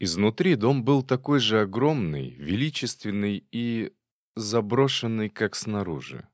Изнутри дом был такой же огромный, величественный и заброшенный, как снаружи.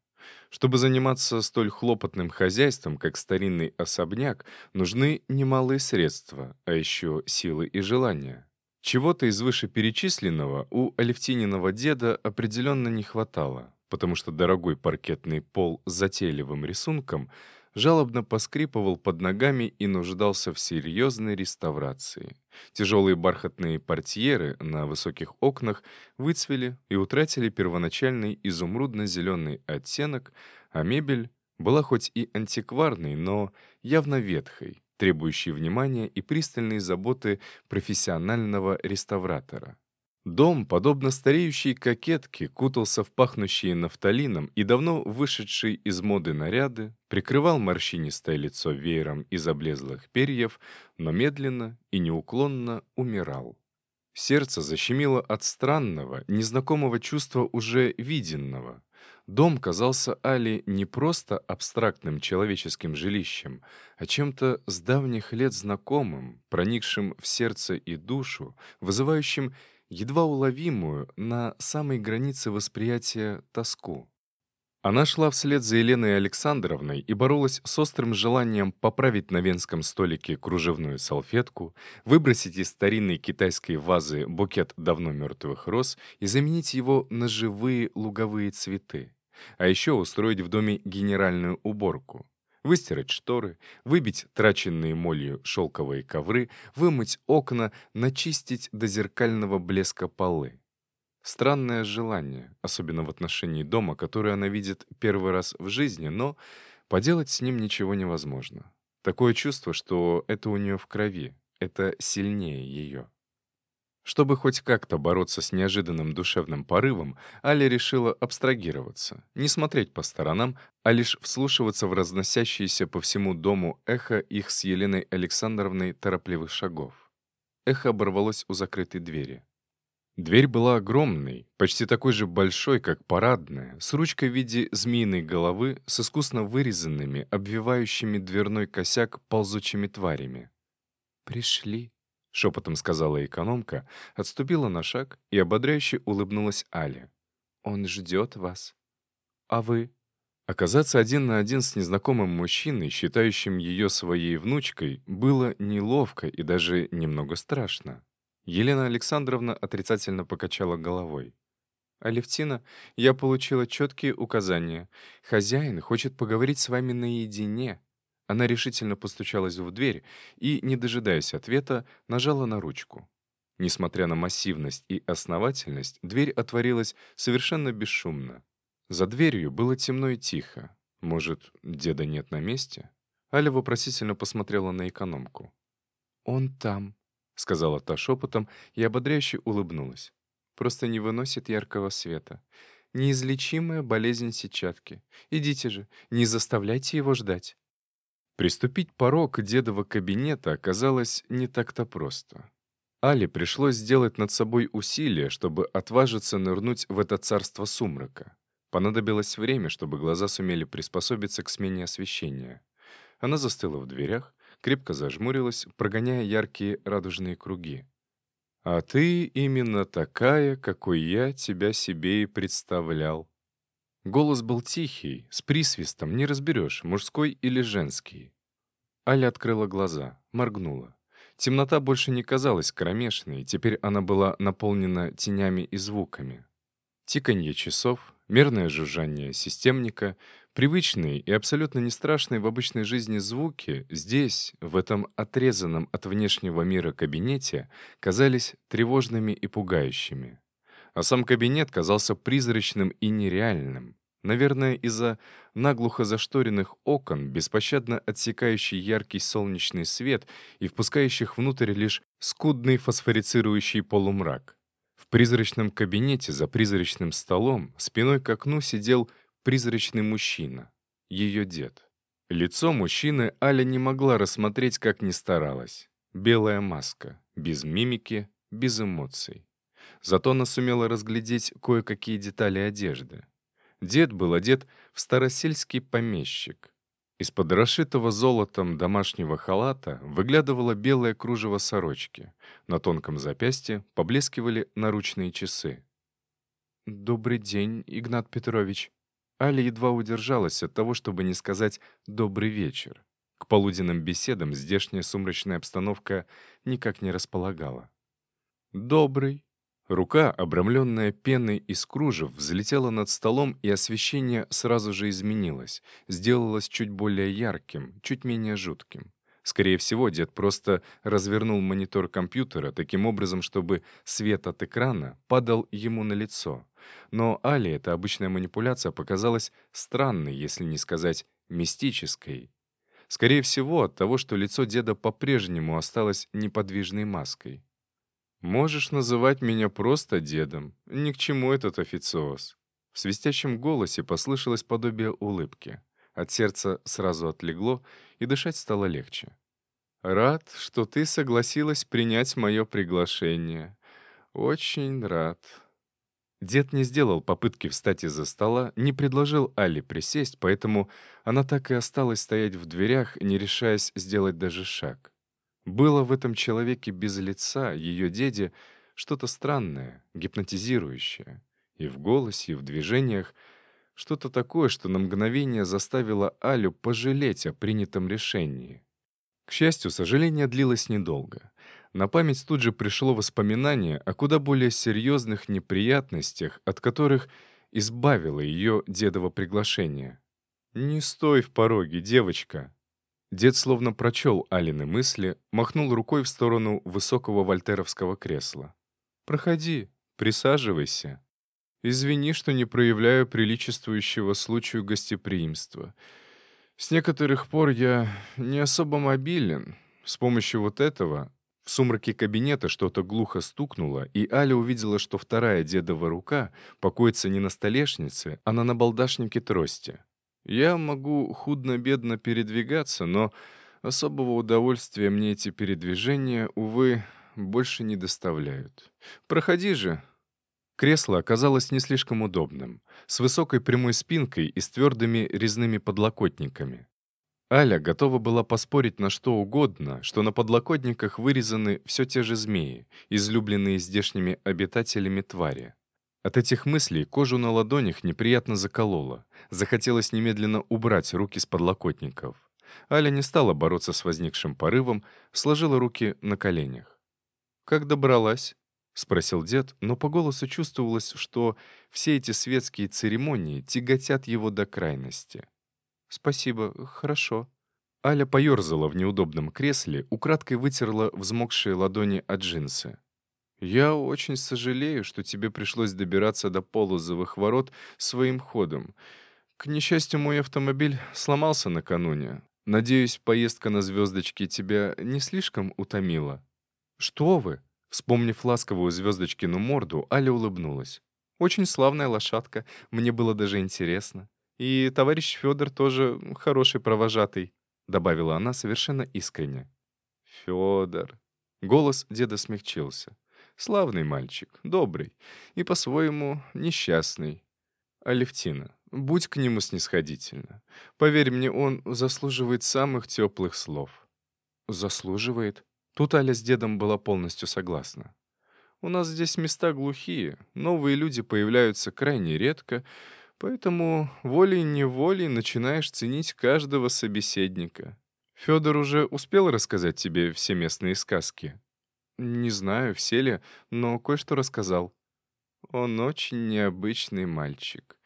Чтобы заниматься столь хлопотным хозяйством, как старинный особняк, нужны немалые средства, а еще силы и желания. Чего-то из вышеперечисленного у Алевтининого деда определенно не хватало, потому что дорогой паркетный пол с затейливым рисунком жалобно поскрипывал под ногами и нуждался в серьезной реставрации. Тяжелые бархатные портьеры на высоких окнах выцвели и утратили первоначальный изумрудно-зеленый оттенок, а мебель была хоть и антикварной, но явно ветхой, требующей внимания и пристальной заботы профессионального реставратора. Дом, подобно стареющей кокетке, кутался в пахнущие нафталином и давно вышедшие из моды наряды, прикрывал морщинистое лицо веером из облезлых перьев, но медленно и неуклонно умирал. Сердце защемило от странного, незнакомого чувства уже виденного. Дом казался Али не просто абстрактным человеческим жилищем, а чем-то с давних лет знакомым, проникшим в сердце и душу, вызывающим едва уловимую на самой границе восприятия тоску. Она шла вслед за Еленой Александровной и боролась с острым желанием поправить на венском столике кружевную салфетку, выбросить из старинной китайской вазы букет давно мертвых роз и заменить его на живые луговые цветы. А еще устроить в доме генеральную уборку выстирать шторы, выбить траченные молью шелковые ковры, вымыть окна, начистить до зеркального блеска полы. Странное желание, особенно в отношении дома, который она видит первый раз в жизни, но поделать с ним ничего невозможно. Такое чувство, что это у нее в крови, это сильнее ее. Чтобы хоть как-то бороться с неожиданным душевным порывом, Аля решила абстрагироваться, не смотреть по сторонам, а лишь вслушиваться в разносящиеся по всему дому эхо их с Еленой Александровной торопливых шагов. Эхо оборвалось у закрытой двери. Дверь была огромной, почти такой же большой, как парадная, с ручкой в виде змеиной головы, с искусно вырезанными, обвивающими дверной косяк ползучими тварями. «Пришли», — шепотом сказала экономка, отступила на шаг и ободряюще улыбнулась Але. «Он ждет вас. А вы?» Оказаться один на один с незнакомым мужчиной, считающим ее своей внучкой, было неловко и даже немного страшно. Елена Александровна отрицательно покачала головой. «Алевтина, я получила четкие указания. Хозяин хочет поговорить с вами наедине. Она решительно постучалась в дверь и, не дожидаясь ответа, нажала на ручку. Несмотря на массивность и основательность, дверь отворилась совершенно бесшумно. За дверью было темно и тихо. Может, деда нет на месте? Аля вопросительно посмотрела на экономку. «Он там», — сказала та шепотом и ободряюще улыбнулась. «Просто не выносит яркого света. Неизлечимая болезнь сетчатки. Идите же, не заставляйте его ждать». Приступить порог дедова кабинета оказалось не так-то просто. Али пришлось сделать над собой усилие, чтобы отважиться нырнуть в это царство сумрака. Понадобилось время, чтобы глаза сумели приспособиться к смене освещения. Она застыла в дверях, крепко зажмурилась, прогоняя яркие радужные круги. «А ты именно такая, какой я тебя себе и представлял», Голос был тихий, с присвистом, не разберешь, мужской или женский. Аля открыла глаза, моргнула. Темнота больше не казалась кромешной, теперь она была наполнена тенями и звуками. Тиканье часов, мерное жужжание системника, привычные и абсолютно не страшные в обычной жизни звуки здесь, в этом отрезанном от внешнего мира кабинете, казались тревожными и пугающими а сам кабинет казался призрачным и нереальным. Наверное, из-за наглухо зашторенных окон, беспощадно отсекающий яркий солнечный свет и впускающих внутрь лишь скудный фосфорицирующий полумрак. В призрачном кабинете за призрачным столом спиной к окну сидел призрачный мужчина, ее дед. Лицо мужчины Аля не могла рассмотреть, как ни старалась. Белая маска, без мимики, без эмоций. Зато она сумела разглядеть кое-какие детали одежды. Дед был одет в старосельский помещик. Из-под расшитого золотом домашнего халата выглядывало белое кружево сорочки. На тонком запястье поблескивали наручные часы. «Добрый день, Игнат Петрович». Аля едва удержалась от того, чтобы не сказать «добрый вечер». К полуденным беседам здешняя сумрачная обстановка никак не располагала. «Добрый», Рука, обрамленная пеной из кружев, взлетела над столом, и освещение сразу же изменилось, сделалось чуть более ярким, чуть менее жутким. Скорее всего, дед просто развернул монитор компьютера таким образом, чтобы свет от экрана падал ему на лицо. Но Али эта обычная манипуляция показалась странной, если не сказать мистической. Скорее всего, от того, что лицо деда по-прежнему осталось неподвижной маской. «Можешь называть меня просто дедом. Ни к чему этот официоз». В свистящем голосе послышалось подобие улыбки. От сердца сразу отлегло, и дышать стало легче. «Рад, что ты согласилась принять мое приглашение. Очень рад». Дед не сделал попытки встать из-за стола, не предложил Али присесть, поэтому она так и осталась стоять в дверях, не решаясь сделать даже шаг. Было в этом человеке без лица, ее деде, что-то странное, гипнотизирующее. И в голосе, и в движениях что-то такое, что на мгновение заставило Алю пожалеть о принятом решении. К счастью, сожаление длилось недолго. На память тут же пришло воспоминание о куда более серьезных неприятностях, от которых избавило ее дедово приглашение. «Не стой в пороге, девочка», Дед словно прочел Алины мысли, махнул рукой в сторону высокого вольтеровского кресла. «Проходи, присаживайся. Извини, что не проявляю приличествующего случаю гостеприимства. С некоторых пор я не особо мобилен. С помощью вот этого в сумраке кабинета что-то глухо стукнуло, и Аля увидела, что вторая дедова рука покоится не на столешнице, а на набалдашнике трости. Я могу худно-бедно передвигаться, но особого удовольствия мне эти передвижения, увы, больше не доставляют. Проходи же. Кресло оказалось не слишком удобным, с высокой прямой спинкой и с твердыми резными подлокотниками. Аля готова была поспорить на что угодно, что на подлокотниках вырезаны все те же змеи, излюбленные здешними обитателями твари. От этих мыслей кожу на ладонях неприятно закололо. Захотелось немедленно убрать руки с подлокотников. Аля не стала бороться с возникшим порывом, сложила руки на коленях. «Как добралась?» — спросил дед, но по голосу чувствовалось, что все эти светские церемонии тяготят его до крайности. «Спасибо, хорошо». Аля поерзала в неудобном кресле, украдкой вытерла взмокшие ладони от джинсы. «Я очень сожалею, что тебе пришлось добираться до полозовых ворот своим ходом. К несчастью, мой автомобиль сломался накануне. Надеюсь, поездка на звездочке тебя не слишком утомила?» «Что вы?» Вспомнив ласковую звездочкину морду, Аля улыбнулась. «Очень славная лошадка, мне было даже интересно. И товарищ Федор тоже хороший провожатый», — добавила она совершенно искренне. «Федор». Голос деда смягчился. Славный мальчик, добрый и по-своему несчастный. Алевтина, будь к нему снисходительна. Поверь мне, он заслуживает самых теплых слов. Заслуживает? Тут Аля с дедом была полностью согласна. У нас здесь места глухие, новые люди появляются крайне редко, поэтому волей-неволей начинаешь ценить каждого собеседника. Федор уже успел рассказать тебе все местные сказки? Не знаю, все ли, но кое-что рассказал. Он очень необычный мальчик.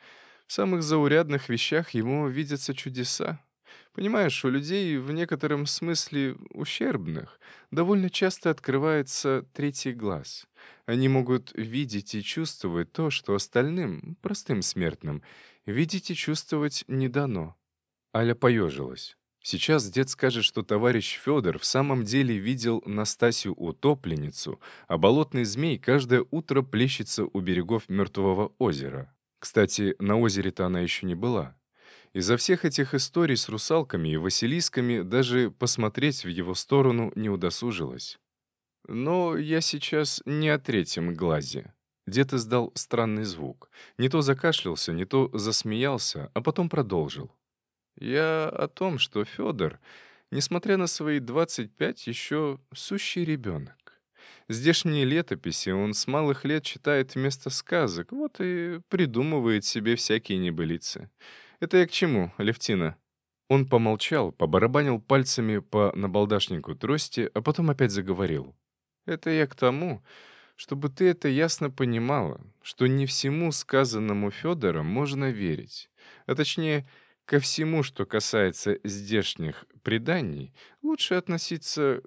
В самых заурядных вещах ему видятся чудеса. Понимаешь, у людей в некотором смысле ущербных довольно часто открывается третий глаз. Они могут видеть и чувствовать то, что остальным, простым смертным, видеть и чувствовать не дано. Аля поежилась. Сейчас дед скажет, что товарищ Федор в самом деле видел Настасью утопленницу, а болотный змей каждое утро плещется у берегов мертвого озера. Кстати, на озере-то она еще не была. Из-за всех этих историй с русалками и василисками даже посмотреть в его сторону не удосужилась. Но я сейчас не о третьем глазе. Дед издал странный звук. Не то закашлялся, не то засмеялся, а потом продолжил. Я о том, что Федор, несмотря на свои 25, еще сущий ребенок. Здешние летописи он с малых лет читает вместо сказок, вот и придумывает себе всякие небылицы. Это я к чему, Левтина?» Он помолчал, побарабанил пальцами по набалдашнику трости, а потом опять заговорил. «Это я к тому, чтобы ты это ясно понимала, что не всему сказанному Федором можно верить, а точнее, ко всему, что касается здешних преданий, лучше относиться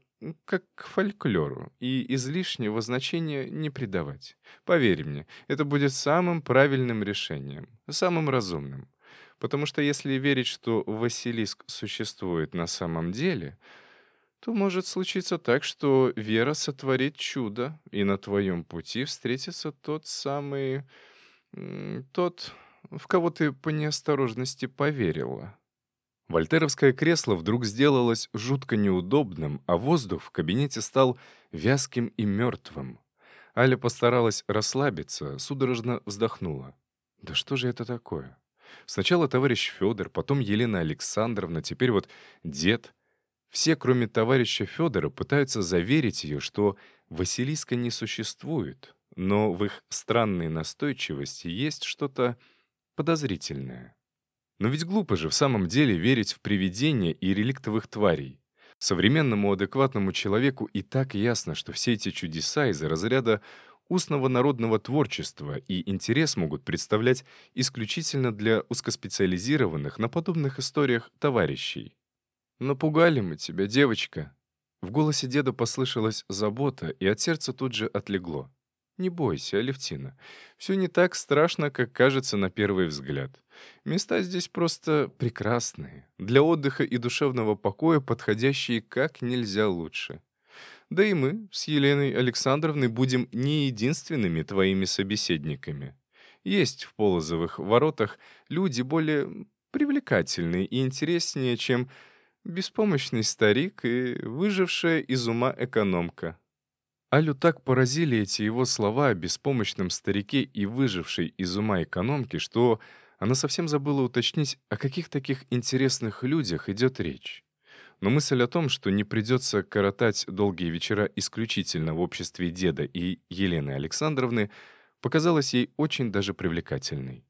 как к фольклору и излишнего значения не придавать. Поверь мне, это будет самым правильным решением, самым разумным. Потому что если верить, что Василиск существует на самом деле, то может случиться так, что вера сотворит чудо, и на твоем пути встретится тот самый... тот, в кого ты по неосторожности поверила. Вольтеровское кресло вдруг сделалось жутко неудобным, а воздух в кабинете стал вязким и мертвым. Аля постаралась расслабиться, судорожно вздохнула. «Да что же это такое?» Сначала товарищ Федор, потом Елена Александровна, теперь вот дед. Все, кроме товарища Федора, пытаются заверить ее, что Василиска не существует, но в их странной настойчивости есть что-то подозрительное. Но ведь глупо же в самом деле верить в привидения и реликтовых тварей. Современному адекватному человеку и так ясно, что все эти чудеса из разряда устного народного творчества и интерес могут представлять исключительно для узкоспециализированных на подобных историях товарищей. «Напугали мы тебя, девочка!» В голосе деда послышалась забота, и от сердца тут же отлегло. «Не бойся, Алевтина. Все не так страшно, как кажется на первый взгляд. Места здесь просто прекрасные, для отдыха и душевного покоя подходящие как нельзя лучше. Да и мы с Еленой Александровной будем не единственными твоими собеседниками. Есть в Полозовых воротах люди более привлекательные и интереснее, чем беспомощный старик и выжившая из ума экономка. Алю так поразили эти его слова о беспомощном старике и выжившей из ума экономке, что она совсем забыла уточнить, о каких таких интересных людях идет речь. Но мысль о том, что не придется коротать долгие вечера исключительно в обществе деда и Елены Александровны, показалась ей очень даже привлекательной.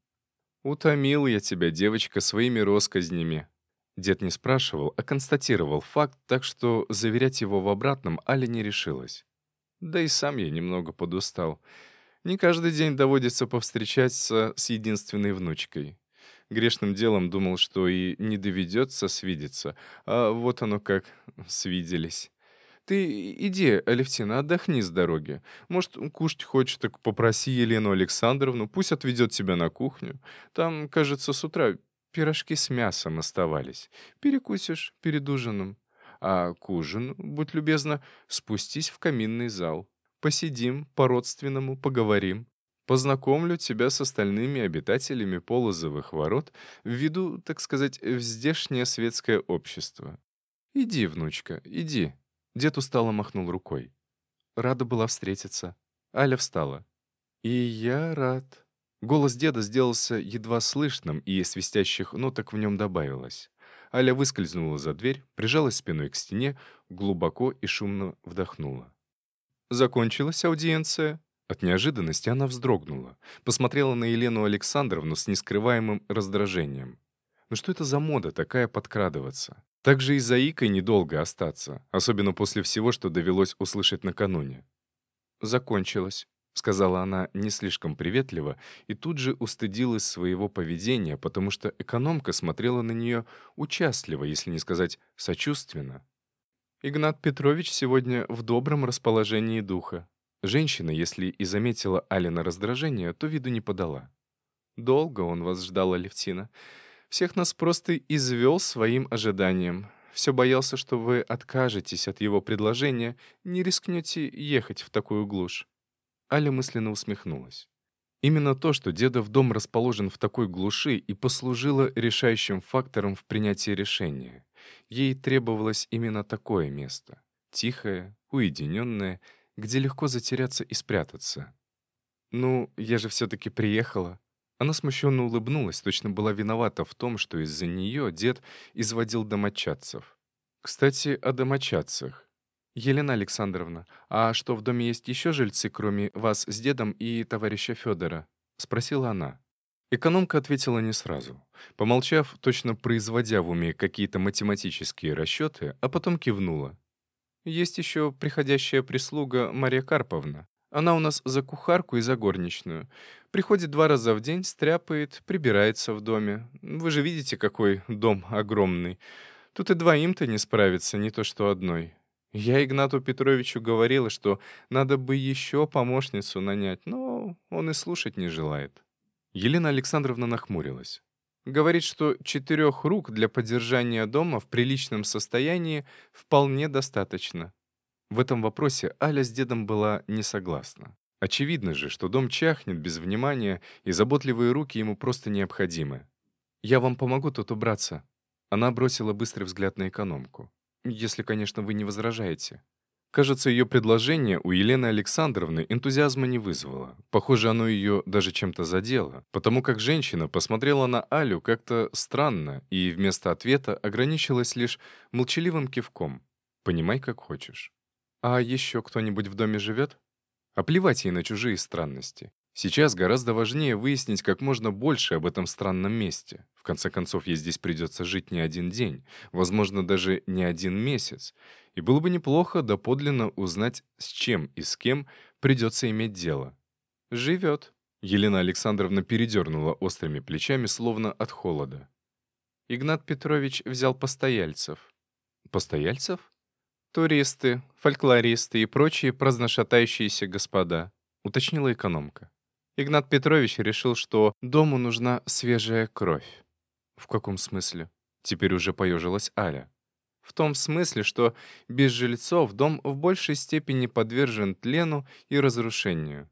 «Утомил я тебя, девочка, своими росказнями». Дед не спрашивал, а констатировал факт, так что заверять его в обратном Аля не решилась. Да и сам я немного подустал. Не каждый день доводится повстречаться с единственной внучкой. Грешным делом думал, что и не доведется свидеться, а вот оно как свиделись. Ты иди, Алевтина, отдохни с дороги. Может, кушать хочешь, так попроси Елену Александровну, пусть отведет тебя на кухню. Там, кажется, с утра пирожки с мясом оставались. Перекусишь перед ужином. А к ужину, будь любезна, спустись в каминный зал. Посидим, по-родственному поговорим. Познакомлю тебя с остальными обитателями Полозовых ворот, введу, так сказать, в здешнее светское общество. Иди, внучка, иди. Дед устало махнул рукой. Рада была встретиться. Аля встала. И я рад. Голос деда сделался едва слышным, и свистящих ноток в нем добавилось. Аля выскользнула за дверь, прижалась спиной к стене, глубоко и шумно вдохнула. Закончилась аудиенция. От неожиданности она вздрогнула, посмотрела на Елену Александровну с нескрываемым раздражением. Ну что это за мода такая подкрадываться? Так же и за Икой недолго остаться, особенно после всего, что довелось услышать накануне. «Закончилось», — сказала она не слишком приветливо, и тут же устыдилась своего поведения, потому что экономка смотрела на нее участливо, если не сказать сочувственно. «Игнат Петрович сегодня в добром расположении духа. Женщина, если и заметила Алина раздражение, то виду не подала. «Долго он вас ждал, Алевтина. Всех нас просто извел своим ожиданием. Все боялся, что вы откажетесь от его предложения, не рискнете ехать в такую глушь». Аля мысленно усмехнулась. Именно то, что дедов дом расположен в такой глуши, и послужило решающим фактором в принятии решения. Ей требовалось именно такое место. Тихое, уединенное, где легко затеряться и спрятаться. «Ну, я же все-таки приехала». Она смущенно улыбнулась, точно была виновата в том, что из-за нее дед изводил домочадцев. Кстати, о домочадцах. «Елена Александровна, а что, в доме есть еще жильцы, кроме вас с дедом и товарища Федора?» — спросила она. Экономка ответила не сразу. Помолчав, точно производя в уме какие-то математические расчеты, а потом кивнула. «Есть еще приходящая прислуга Мария Карповна. Она у нас за кухарку и за горничную. Приходит два раза в день, стряпает, прибирается в доме. Вы же видите, какой дом огромный. Тут и двоим-то не справиться, не то что одной. Я Игнату Петровичу говорила, что надо бы еще помощницу нанять, но он и слушать не желает. Елена Александровна нахмурилась. Говорит, что четырех рук для поддержания дома в приличном состоянии вполне достаточно. В этом вопросе Аля с дедом была не согласна. Очевидно же, что дом чахнет без внимания, и заботливые руки ему просто необходимы. «Я вам помогу тут убраться». Она бросила быстрый взгляд на экономку. Если, конечно, вы не возражаете. Кажется, ее предложение у Елены Александровны энтузиазма не вызвало. Похоже, оно ее даже чем-то задело, потому как женщина посмотрела на Алю как-то странно и вместо ответа ограничилась лишь молчаливым кивком. «Понимай, как хочешь». «А еще кто-нибудь в доме живет?» А плевать ей на чужие странности. Сейчас гораздо важнее выяснить как можно больше об этом странном месте. В конце концов, ей здесь придется жить не один день, возможно, даже не один месяц. И было бы неплохо доподлинно узнать, с чем и с кем придется иметь дело. «Живет», — Елена Александровна передернула острыми плечами, словно от холода. Игнат Петрович взял постояльцев. «Постояльцев?» «Туристы, фольклористы и прочие праздношатающиеся господа», — уточнила экономка. Игнат Петрович решил, что дому нужна свежая кровь. В каком смысле? Теперь уже поежилась Аля. В том смысле, что без жильцов дом в большей степени подвержен тлену и разрушению.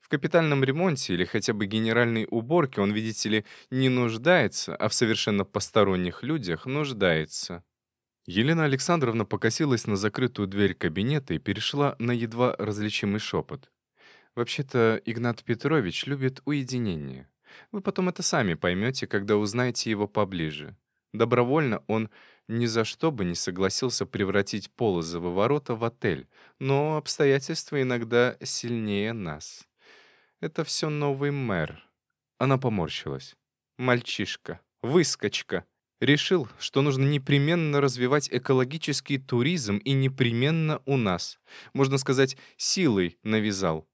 В капитальном ремонте или хотя бы генеральной уборке он, видите ли, не нуждается, а в совершенно посторонних людях нуждается. Елена Александровна покосилась на закрытую дверь кабинета и перешла на едва различимый шепот. Вообще-то Игнат Петрович любит уединение. Вы потом это сами поймете, когда узнаете его поближе. Добровольно он ни за что бы не согласился превратить Полозовы ворота в отель, но обстоятельства иногда сильнее нас. Это все новый мэр. Она поморщилась. Мальчишка, выскочка. Решил, что нужно непременно развивать экологический туризм и непременно у нас. Можно сказать, силой навязал.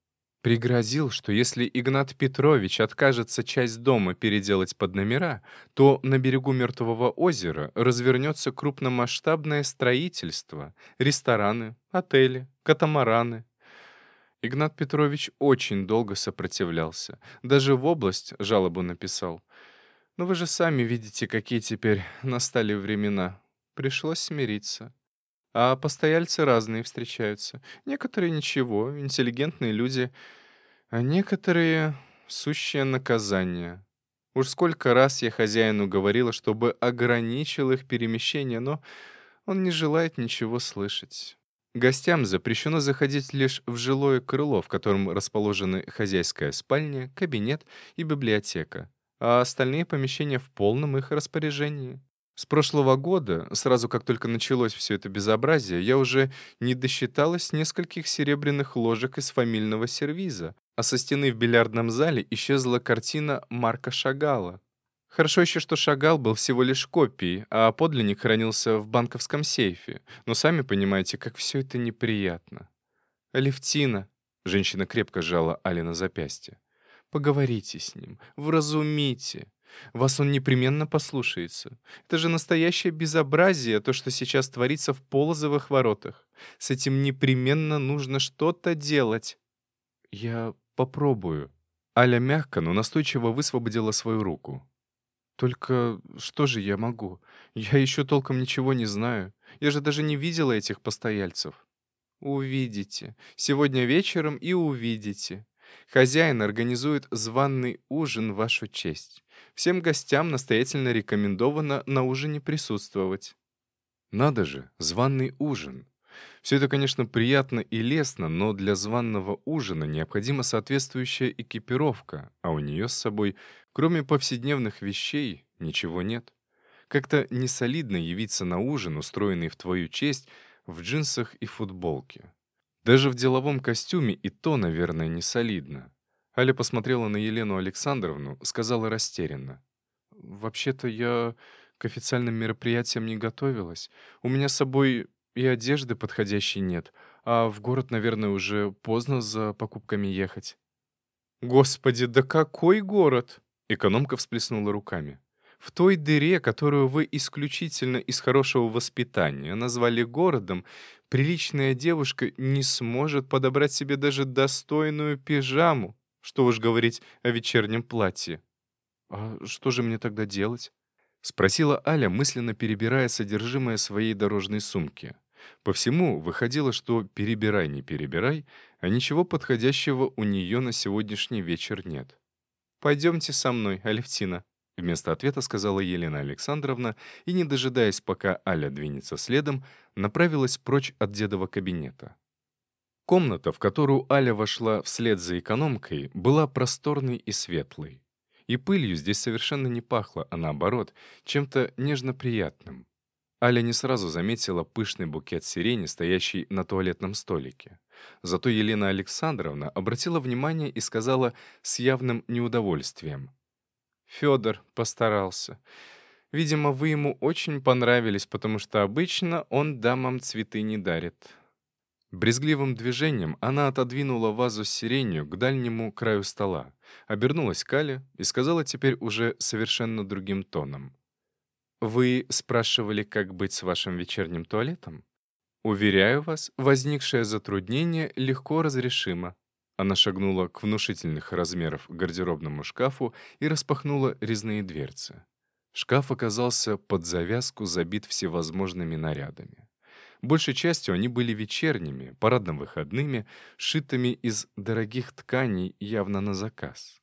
Пригрозил, что если Игнат Петрович откажется часть дома переделать под номера, то на берегу Мертвого озера развернется крупномасштабное строительство, рестораны, отели, катамараны. Игнат Петрович очень долго сопротивлялся, даже в область жалобу написал. Но вы же сами видите, какие теперь настали времена. Пришлось смириться. А постояльцы разные встречаются. Некоторые ничего, интеллигентные люди, а некоторые — сущее наказание. Уж сколько раз я хозяину говорила, чтобы ограничил их перемещение, но он не желает ничего слышать. Гостям запрещено заходить лишь в жилое крыло, в котором расположены хозяйская спальня, кабинет и библиотека, а остальные помещения в полном их распоряжении. С прошлого года, сразу как только началось все это безобразие, я уже не досчиталась нескольких серебряных ложек из фамильного сервиза, а со стены в бильярдном зале исчезла картина Марка Шагала. Хорошо еще, что Шагал был всего лишь копией, а подлинник хранился в банковском сейфе. Но сами понимаете, как все это неприятно. «Алевтина», — женщина крепко сжала Алина запястье, — «поговорите с ним, вразумите». Вас он непременно послушается. Это же настоящее безобразие, то, что сейчас творится в Полозовых воротах. С этим непременно нужно что-то делать. Я попробую. Аля мягко, но настойчиво высвободила свою руку. Только что же я могу? Я еще толком ничего не знаю. Я же даже не видела этих постояльцев. Увидите. Сегодня вечером и увидите. Хозяин организует званный ужин в вашу честь. Всем гостям настоятельно рекомендовано на ужине присутствовать. Надо же, званный ужин. Все это, конечно, приятно и лестно, но для званного ужина необходима соответствующая экипировка, а у нее с собой, кроме повседневных вещей, ничего нет. Как-то несолидно явиться на ужин, устроенный в твою честь, в джинсах и футболке. Даже в деловом костюме и то, наверное, не солидно. Аля посмотрела на Елену Александровну, сказала растерянно. «Вообще-то я к официальным мероприятиям не готовилась. У меня с собой и одежды подходящей нет, а в город, наверное, уже поздно за покупками ехать». «Господи, да какой город?» Экономка всплеснула руками. В той дыре, которую вы исключительно из хорошего воспитания назвали городом, приличная девушка не сможет подобрать себе даже достойную пижаму, что уж говорить о вечернем платье. «А что же мне тогда делать?» — спросила Аля, мысленно перебирая содержимое своей дорожной сумки. По всему выходило, что перебирай, не перебирай, а ничего подходящего у нее на сегодняшний вечер нет. «Пойдемте со мной, Алевтина», Вместо ответа сказала Елена Александровна и, не дожидаясь, пока Аля двинется следом, направилась прочь от дедова кабинета. Комната, в которую Аля вошла вслед за экономкой, была просторной и светлой. И пылью здесь совершенно не пахло, а наоборот, чем-то нежно приятным. Аля не сразу заметила пышный букет сирени, стоящий на туалетном столике. Зато Елена Александровна обратила внимание и сказала с явным неудовольствием. Федор постарался. Видимо, вы ему очень понравились, потому что обычно он дамам цветы не дарит. Брезгливым движением она отодвинула вазу с сиренью к дальнему краю стола, обернулась к Кале и сказала теперь уже совершенно другим тоном. «Вы спрашивали, как быть с вашим вечерним туалетом? Уверяю вас, возникшее затруднение легко разрешимо. Она шагнула к внушительных размеров гардеробному шкафу и распахнула резные дверцы. Шкаф оказался под завязку забит всевозможными нарядами. Большей частью они были вечерними, парадно-выходными, шитыми из дорогих тканей явно на заказ.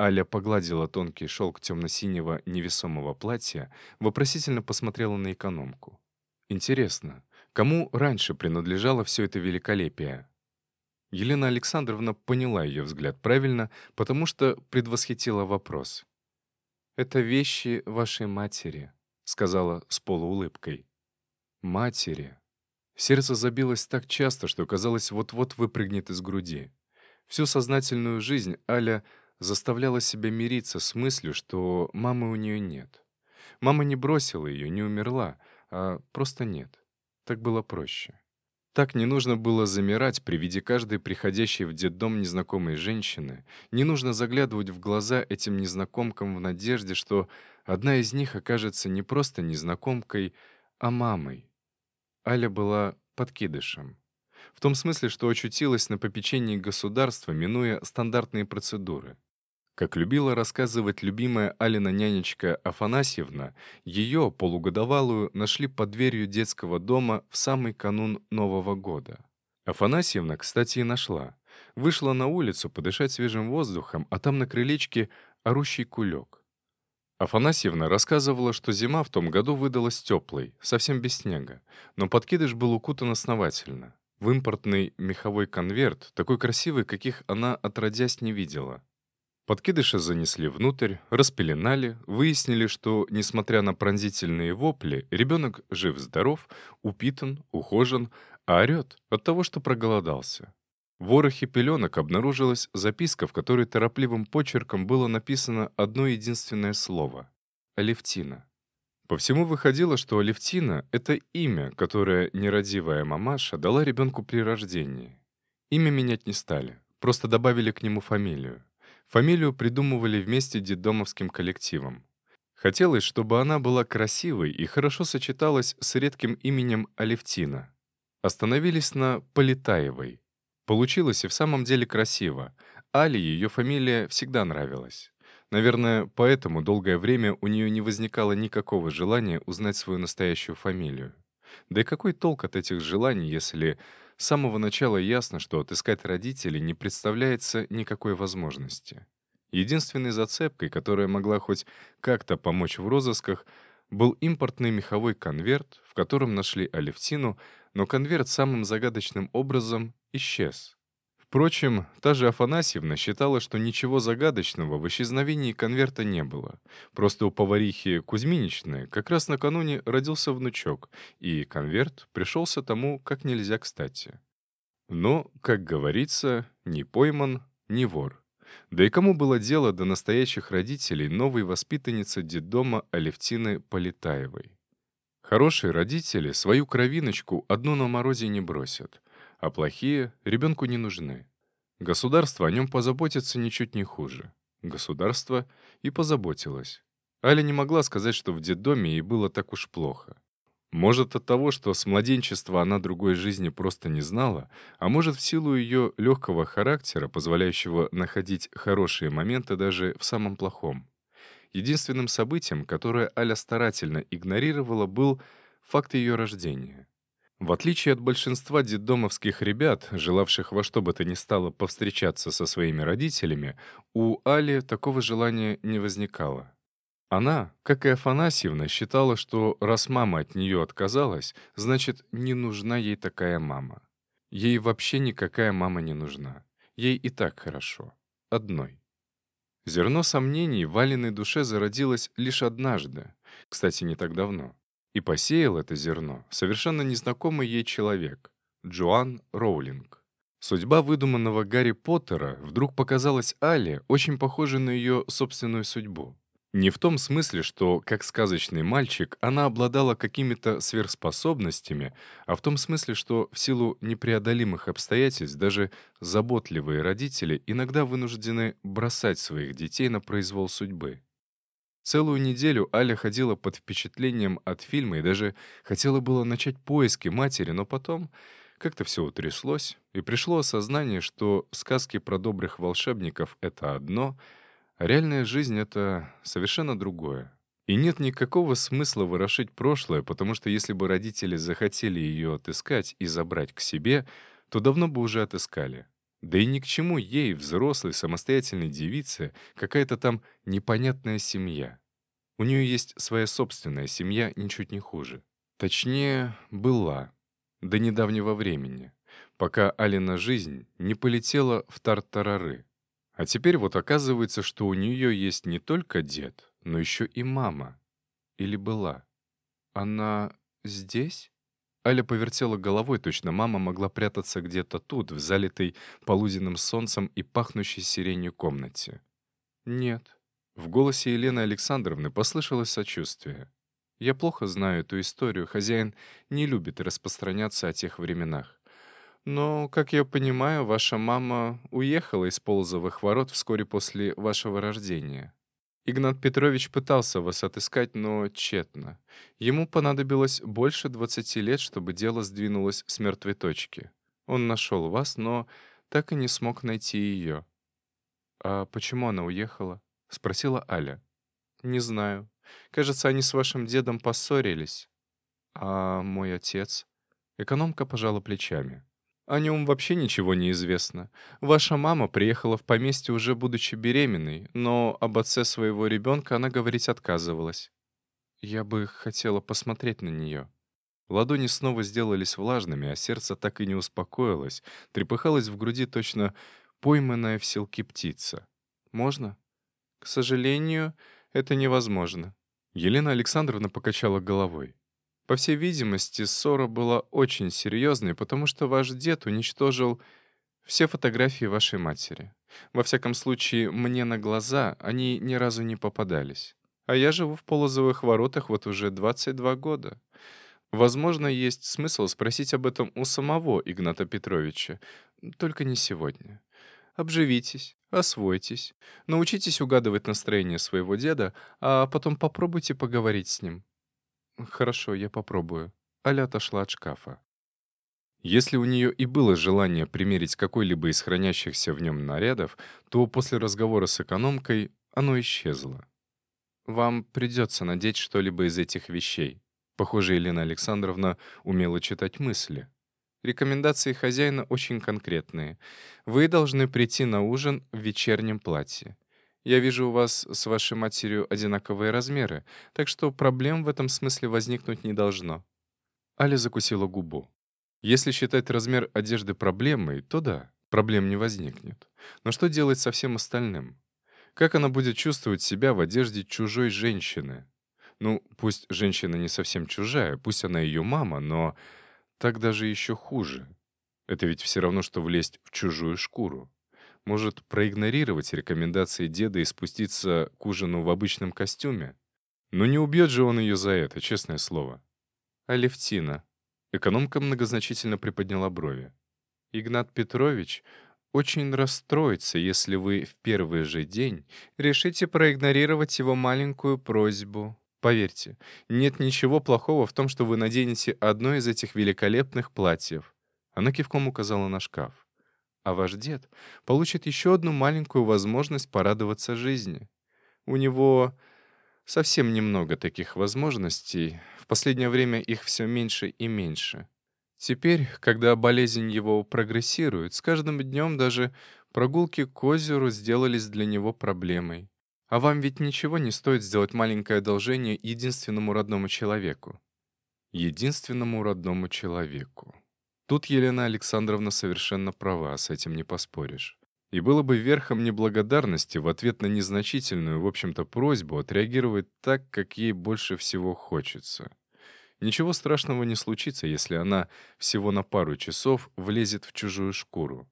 Аля погладила тонкий шелк темно-синего невесомого платья, вопросительно посмотрела на экономку. Интересно, кому раньше принадлежало все это великолепие? Елена Александровна поняла ее взгляд правильно, потому что предвосхитила вопрос. «Это вещи вашей матери», — сказала с полуулыбкой. «Матери». Сердце забилось так часто, что казалось, вот-вот выпрыгнет из груди. Всю сознательную жизнь Аля заставляла себя мириться с мыслью, что мамы у нее нет. Мама не бросила ее, не умерла, а просто нет. Так было проще. Так не нужно было замирать при виде каждой приходящей в детдом незнакомой женщины, не нужно заглядывать в глаза этим незнакомкам в надежде, что одна из них окажется не просто незнакомкой, а мамой. Аля была подкидышем. В том смысле, что очутилась на попечении государства, минуя стандартные процедуры. Как любила рассказывать любимая Алина нянечка Афанасьевна, ее, полугодовалую, нашли под дверью детского дома в самый канун Нового года. Афанасьевна, кстати, и нашла. Вышла на улицу подышать свежим воздухом, а там на крылечке орущий кулек. Афанасьевна рассказывала, что зима в том году выдалась теплой, совсем без снега, но подкидыш был укутан основательно. В импортный меховой конверт, такой красивый, каких она отродясь не видела. Подкидыша занесли внутрь, распеленали, выяснили, что, несмотря на пронзительные вопли, ребенок жив-здоров, упитан, ухожен, а орет от того, что проголодался. В ворохе пеленок обнаружилась записка, в которой торопливым почерком было написано одно единственное слово — «Алевтина». По всему выходило, что Алевтина — это имя, которое нерадивая мамаша дала ребенку при рождении. Имя менять не стали, просто добавили к нему фамилию. Фамилию придумывали вместе детдомовским коллективом. Хотелось, чтобы она была красивой и хорошо сочеталась с редким именем Алевтина. Остановились на Полетаевой. Получилось и в самом деле красиво. Али ее фамилия всегда нравилась. Наверное, поэтому долгое время у нее не возникало никакого желания узнать свою настоящую фамилию. Да и какой толк от этих желаний, если с самого начала ясно, что отыскать родителей не представляется никакой возможности. Единственной зацепкой, которая могла хоть как-то помочь в розысках, был импортный меховой конверт, в котором нашли Алевтину, но конверт самым загадочным образом исчез. Впрочем, та же Афанасьевна считала, что ничего загадочного в исчезновении конверта не было. Просто у поварихи Кузьминичны как раз накануне родился внучок, и конверт пришелся тому как нельзя кстати. Но, как говорится, не пойман, не вор. Да и кому было дело до настоящих родителей новой воспитанницы детдома Алевтины Полетаевой? Хорошие родители свою кровиночку одну на морозе не бросят а плохие ребенку не нужны. Государство о нем позаботится ничуть не хуже. Государство и позаботилось. Аля не могла сказать, что в детдоме ей было так уж плохо. Может, от того, что с младенчества она другой жизни просто не знала, а может, в силу ее легкого характера, позволяющего находить хорошие моменты даже в самом плохом. Единственным событием, которое Аля старательно игнорировала, был факт ее рождения. В отличие от большинства детдомовских ребят, желавших во что бы то ни стало повстречаться со своими родителями, у Али такого желания не возникало. Она, как и Афанасьевна, считала, что раз мама от нее отказалась, значит, не нужна ей такая мама. Ей вообще никакая мама не нужна. Ей и так хорошо. Одной. Зерно сомнений в Валиной душе зародилось лишь однажды, кстати, не так давно. И посеял это зерно совершенно незнакомый ей человек — Джоан Роулинг. Судьба выдуманного Гарри Поттера вдруг показалась Али очень похожей на ее собственную судьбу. Не в том смысле, что, как сказочный мальчик, она обладала какими-то сверхспособностями, а в том смысле, что в силу непреодолимых обстоятельств даже заботливые родители иногда вынуждены бросать своих детей на произвол судьбы. Целую неделю Аля ходила под впечатлением от фильма и даже хотела было начать поиски матери, но потом как-то все утряслось, и пришло осознание, что сказки про добрых волшебников — это одно, а реальная жизнь — это совершенно другое. И нет никакого смысла ворошить прошлое, потому что если бы родители захотели ее отыскать и забрать к себе, то давно бы уже отыскали. Да и ни к чему ей, взрослой, самостоятельной девице, какая-то там непонятная семья. У нее есть своя собственная семья, ничуть не хуже. Точнее, была. До недавнего времени, пока Алина жизнь не полетела в тартарары. А теперь вот оказывается, что у нее есть не только дед, но еще и мама. Или была. Она здесь? Аля повертела головой, точно мама могла прятаться где-то тут, в залитой полуденным солнцем и пахнущей сиренью комнате. «Нет». В голосе Елены Александровны послышалось сочувствие. «Я плохо знаю эту историю, хозяин не любит распространяться о тех временах. Но, как я понимаю, ваша мама уехала из Ползовых ворот вскоре после вашего рождения. Игнат Петрович пытался вас отыскать, но тщетно. Ему понадобилось больше 20 лет, чтобы дело сдвинулось с мертвой точки. Он нашел вас, но так и не смог найти ее. «А почему она уехала?» — спросила Аля. «Не знаю. Кажется, они с вашим дедом поссорились». «А мой отец?» Экономка пожала плечами. О нем вообще ничего не известно. Ваша мама приехала в поместье уже будучи беременной, но об отце своего ребенка она говорить отказывалась. Я бы хотела посмотреть на нее. Ладони снова сделались влажными, а сердце так и не успокоилось, трепыхалось в груди точно пойманная в селке птица. Можно? К сожалению, это невозможно. Елена Александровна покачала головой. По всей видимости, ссора была очень серьезной, потому что ваш дед уничтожил все фотографии вашей матери. Во всяком случае, мне на глаза они ни разу не попадались. А я живу в Полозовых воротах вот уже 22 года. Возможно, есть смысл спросить об этом у самого Игната Петровича, только не сегодня. Обживитесь, освойтесь, научитесь угадывать настроение своего деда, а потом попробуйте поговорить с ним. «Хорошо, я попробую». Аля отошла от шкафа. Если у нее и было желание примерить какой-либо из хранящихся в нем нарядов, то после разговора с экономкой оно исчезло. «Вам придется надеть что-либо из этих вещей». Похоже, Елена Александровна умела читать мысли. Рекомендации хозяина очень конкретные. Вы должны прийти на ужин в вечернем платье. Я вижу у вас с вашей матерью одинаковые размеры, так что проблем в этом смысле возникнуть не должно». Аля закусила губу. Если считать размер одежды проблемой, то да, проблем не возникнет. Но что делать со всем остальным? Как она будет чувствовать себя в одежде чужой женщины? Ну, пусть женщина не совсем чужая, пусть она ее мама, но так даже еще хуже. Это ведь все равно, что влезть в чужую шкуру. Может, проигнорировать рекомендации деда и спуститься к ужину в обычном костюме? Но не убьет же он ее за это, честное слово. Алевтина. Экономка многозначительно приподняла брови. Игнат Петрович очень расстроится, если вы в первый же день решите проигнорировать его маленькую просьбу. Поверьте, нет ничего плохого в том, что вы наденете одно из этих великолепных платьев. Она кивком указала на шкаф. А ваш дед получит еще одну маленькую возможность порадоваться жизни. У него совсем немного таких возможностей. В последнее время их все меньше и меньше. Теперь, когда болезнь его прогрессирует, с каждым днем даже прогулки к озеру сделались для него проблемой. А вам ведь ничего не стоит сделать маленькое одолжение единственному родному человеку. Единственному родному человеку. Тут Елена Александровна совершенно права, с этим не поспоришь. И было бы верхом неблагодарности в ответ на незначительную, в общем-то, просьбу отреагировать так, как ей больше всего хочется. Ничего страшного не случится, если она всего на пару часов влезет в чужую шкуру.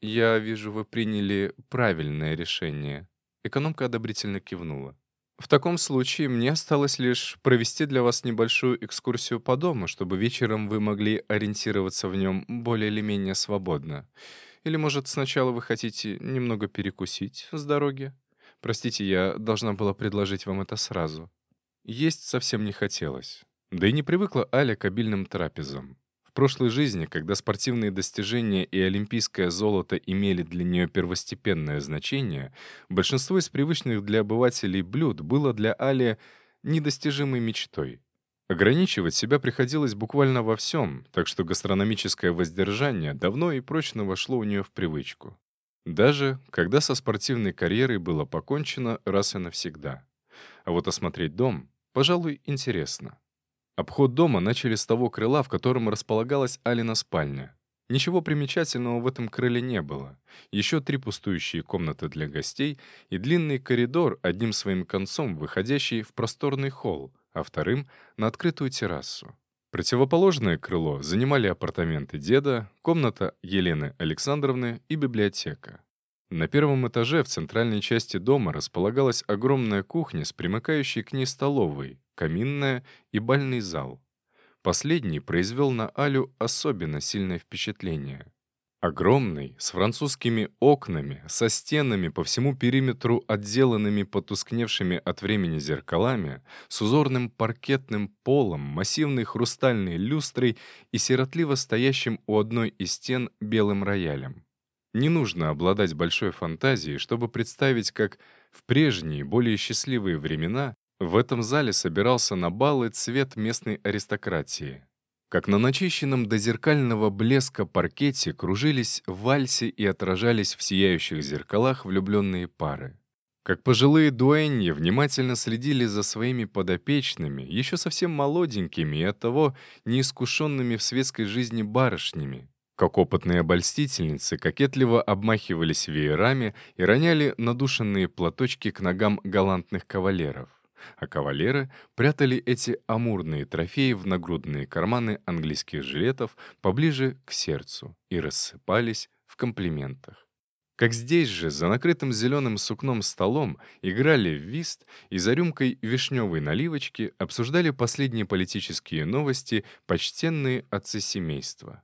«Я вижу, вы приняли правильное решение», Экономка одобрительно кивнула. «В таком случае мне осталось лишь провести для вас небольшую экскурсию по дому, чтобы вечером вы могли ориентироваться в нем более или менее свободно. Или, может, сначала вы хотите немного перекусить с дороги? Простите, я должна была предложить вам это сразу. Есть совсем не хотелось. Да и не привыкла Аля к обильным трапезам прошлой жизни, когда спортивные достижения и олимпийское золото имели для нее первостепенное значение, большинство из привычных для обывателей блюд было для Али недостижимой мечтой. Ограничивать себя приходилось буквально во всем, так что гастрономическое воздержание давно и прочно вошло у нее в привычку. Даже когда со спортивной карьерой было покончено раз и навсегда. А вот осмотреть дом, пожалуй, интересно. Обход дома начали с того крыла, в котором располагалась Алина спальня. Ничего примечательного в этом крыле не было. Еще три пустующие комнаты для гостей и длинный коридор, одним своим концом выходящий в просторный холл, а вторым — на открытую террасу. Противоположное крыло занимали апартаменты деда, комната Елены Александровны и библиотека. На первом этаже в центральной части дома располагалась огромная кухня с примыкающей к ней столовой, каминная и бальный зал. Последний произвел на Алю особенно сильное впечатление. Огромный, с французскими окнами, со стенами по всему периметру, отделанными потускневшими от времени зеркалами, с узорным паркетным полом, массивной хрустальной люстрой и сиротливо стоящим у одной из стен белым роялем. Не нужно обладать большой фантазией, чтобы представить, как в прежние, более счастливые времена в этом зале собирался на балы цвет местной аристократии. Как на начищенном до зеркального блеска паркете кружились в вальсе и отражались в сияющих зеркалах влюбленные пары. Как пожилые дуэньи внимательно следили за своими подопечными, еще совсем молоденькими и оттого неискушенными в светской жизни барышнями. Как опытные обольстительницы кокетливо обмахивались веерами и роняли надушенные платочки к ногам галантных кавалеров а кавалеры прятали эти амурные трофеи в нагрудные карманы английских жилетов поближе к сердцу и рассыпались в комплиментах. Как здесь же, за накрытым зеленым сукном столом, играли в вист и за рюмкой вишневой наливочки обсуждали последние политические новости почтенные отцы семейства.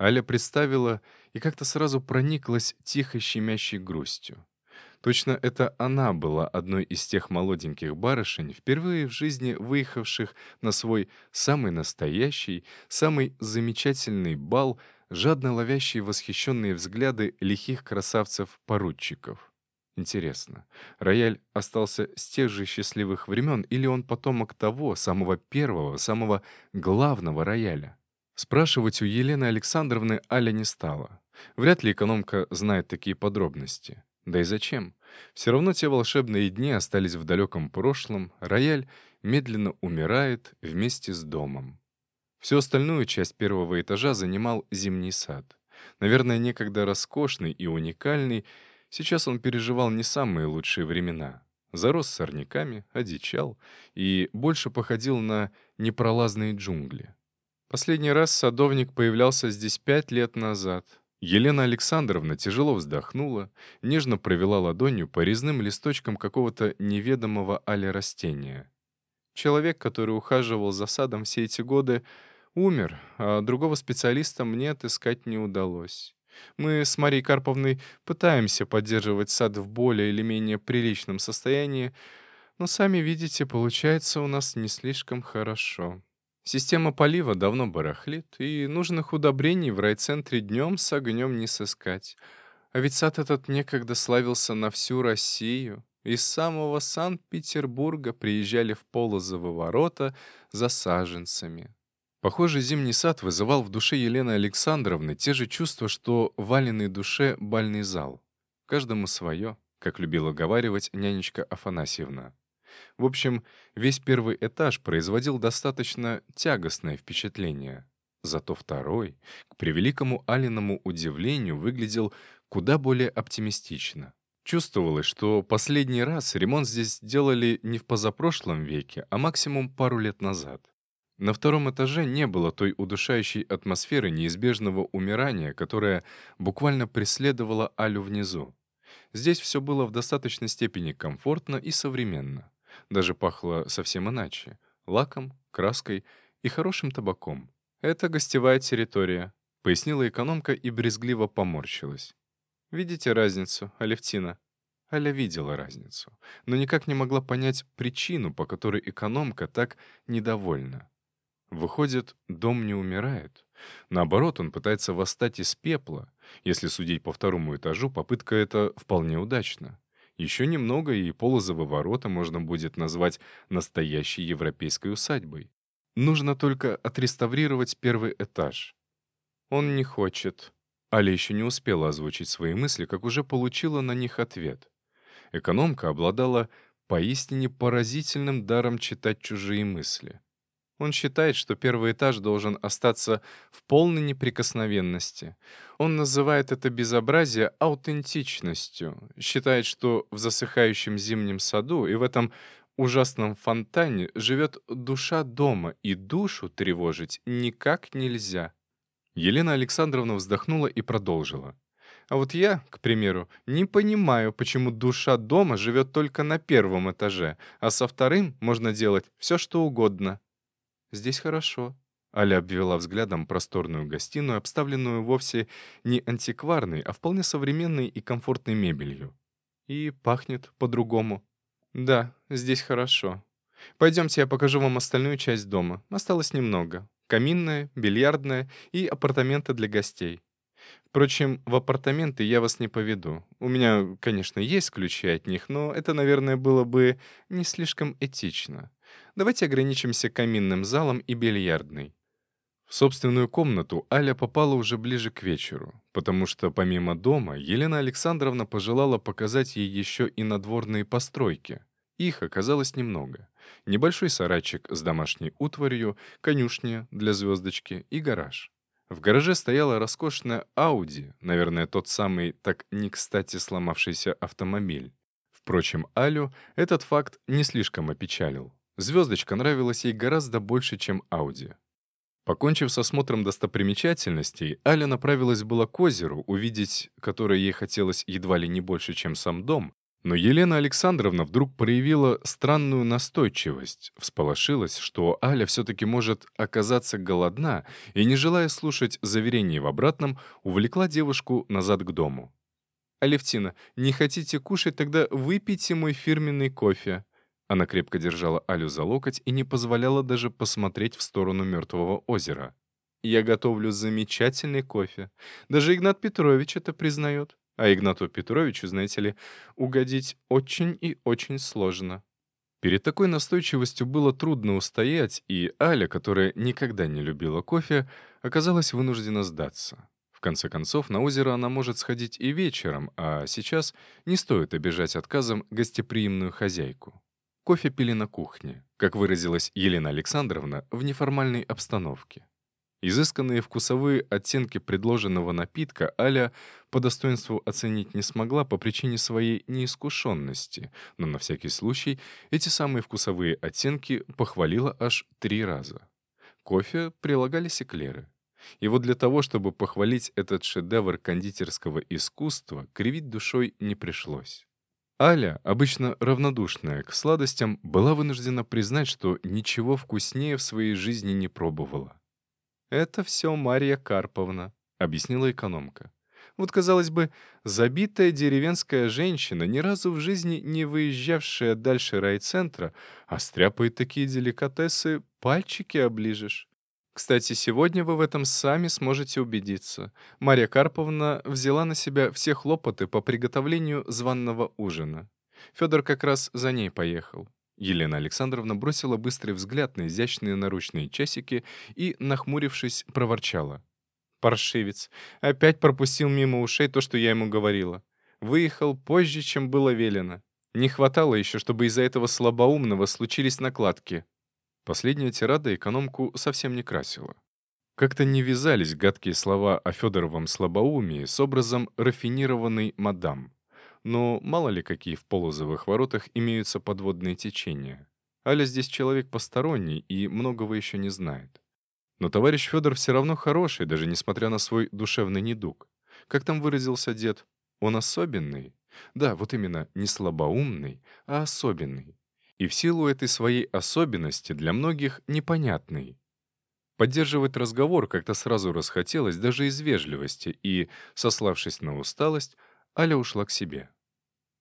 Аля представила и как-то сразу прониклась тихо щемящей грустью. Точно это она была одной из тех молоденьких барышень, впервые в жизни выехавших на свой самый настоящий, самый замечательный бал, жадно ловящий восхищенные взгляды лихих красавцев-поручиков. Интересно, рояль остался с тех же счастливых времен или он потомок того, самого первого, самого главного рояля? Спрашивать у Елены Александровны Аля не стала. Вряд ли экономка знает такие подробности. Да и зачем? Все равно те волшебные дни остались в далеком прошлом, рояль медленно умирает вместе с домом. Всю остальную часть первого этажа занимал зимний сад. Наверное, некогда роскошный и уникальный, сейчас он переживал не самые лучшие времена. Зарос сорняками, одичал и больше походил на непролазные джунгли. Последний раз садовник появлялся здесь пять лет назад. Елена Александровна тяжело вздохнула, нежно провела ладонью по резным листочкам какого-то неведомого аля растения. Человек, который ухаживал за садом все эти годы, умер, а другого специалиста мне отыскать не удалось. Мы с Марией Карповной пытаемся поддерживать сад в более или менее приличном состоянии, но, сами видите, получается у нас не слишком хорошо. Система полива давно барахлит, и нужных удобрений в райцентре днем с огнем не сыскать. А ведь сад этот некогда славился на всю Россию. Из самого Санкт-Петербурга приезжали в Полозовы ворота за саженцами. Похоже, зимний сад вызывал в душе Елены Александровны те же чувства, что в Алиной душе бальный зал. Каждому свое, как любила говаривать нянечка Афанасьевна. В общем, весь первый этаж производил достаточно тягостное впечатление. Зато второй, к превеликому Алиному удивлению, выглядел куда более оптимистично. Чувствовалось, что последний раз ремонт здесь делали не в позапрошлом веке, а максимум пару лет назад. На втором этаже не было той удушающей атмосферы неизбежного умирания, которая буквально преследовала Алю внизу. Здесь все было в достаточной степени комфортно и современно. Даже пахло совсем иначе — лаком, краской и хорошим табаком. «Это гостевая территория», — пояснила экономка и брезгливо поморщилась. «Видите разницу, Алевтина?» Аля видела разницу, но никак не могла понять причину, по которой экономка так недовольна. Выходит, дом не умирает. Наоборот, он пытается восстать из пепла. Если судить по второму этажу, попытка эта вполне удачна. Еще немного, и Полозовы ворота можно будет назвать настоящей европейской усадьбой. Нужно только отреставрировать первый этаж. Он не хочет. Аля еще не успела озвучить свои мысли, как уже получила на них ответ. Экономка обладала поистине поразительным даром читать чужие мысли. Он считает, что первый этаж должен остаться в полной неприкосновенности. Он называет это безобразие аутентичностью, считает, что в засыхающем зимнем саду и в этом ужасном фонтане живет душа дома, и душу тревожить никак нельзя. Елена Александровна вздохнула и продолжила. А вот я, к примеру, не понимаю, почему душа дома живет только на первом этаже, а со вторым можно делать все, что угодно. Здесь хорошо». Аля обвела взглядом просторную гостиную, обставленную вовсе не антикварной, а вполне современной и комфортной мебелью. И пахнет по-другому. «Да, здесь хорошо. Пойдемте, я покажу вам остальную часть дома. Осталось немного. Каминная, бильярдная и апартаменты для гостей. Впрочем, в апартаменты я вас не поведу. У меня, конечно, есть ключи от них, но это, наверное, было бы не слишком этично. Давайте ограничимся каминным залом и бильярдной. В собственную комнату Аля попала уже ближе к вечеру, потому что помимо дома Елена Александровна пожелала показать ей еще и надворные постройки. Их оказалось немного. Небольшой сарайчик с домашней утварью, конюшня для звездочки и гараж. В гараже стояла роскошная Ауди, наверное, тот самый так не кстати сломавшийся автомобиль. Впрочем, Алю этот факт не слишком опечалил. Звездочка нравилась ей гораздо больше, чем Ауди. Покончив с осмотром достопримечательностей, Аля направилась была к озеру, увидеть которое ей хотелось едва ли не больше, чем сам дом, но Елена Александровна вдруг проявила странную настойчивость, всполошилась, что Аля все-таки может оказаться голодна, и, не желая слушать заверений в обратном, увлекла девушку назад к дому. «Алевтина, не хотите кушать, тогда выпейте мой фирменный кофе», она крепко держала Алю за локоть и не позволяла даже посмотреть в сторону мертвого озера. «Я готовлю замечательный кофе. Даже Игнат Петрович это признает. А Игнату Петровичу, знаете ли, угодить очень и очень сложно». Перед такой настойчивостью было трудно устоять, и Аля, которая никогда не любила кофе, оказалась вынуждена сдаться. В конце концов, на озеро она может сходить и вечером, а сейчас не стоит обижать отказом гостеприимную хозяйку. Кофе пили на кухне, как выразилась Елена Александровна, в неформальной обстановке. Изысканные вкусовые оттенки предложенного напитка Аля по достоинству оценить не смогла по причине своей неискушенности, но на всякий случай эти самые вкусовые оттенки похвалила аж три раза. Кофе прилагались эклеры. И вот для того, чтобы похвалить этот шедевр кондитерского искусства, кривить душой не пришлось. Аля, обычно равнодушная к сладостям, была вынуждена признать, что ничего вкуснее в своей жизни не пробовала. «Это все Марья Карповна», — объяснила экономка. Вот, казалось бы, забитая деревенская женщина, ни разу в жизни не выезжавшая дальше райцентра, а стряпает такие деликатесы, пальчики оближешь. Кстати, сегодня вы в этом сами сможете убедиться. Марья Карповна взяла на себя все хлопоты по приготовлению званного ужина. Федор как раз за ней поехал. Елена Александровна бросила быстрый взгляд на изящные наручные часики и, нахмурившись, проворчала. «Паршивец! Опять пропустил мимо ушей то, что я ему говорила. Выехал позже, чем было велено. Не хватало еще, чтобы из-за этого слабоумного случились накладки». Последняя тирада экономку совсем не красила. Как-то не вязались гадкие слова о Федоровом слабоумии с образом рафинированной мадам. Но мало ли какие в полозовых воротах имеются подводные течения. Аля здесь человек посторонний и многого еще не знает. Но товарищ Федор все равно хороший, даже несмотря на свой душевный недуг. Как там выразился дед? Он особенный? Да, вот именно не слабоумный, а особенный. И в силу этой своей особенности для многих непонятный. Поддерживать разговор как-то сразу расхотелось даже из вежливости, и, сославшись на усталость, Аля ушла к себе.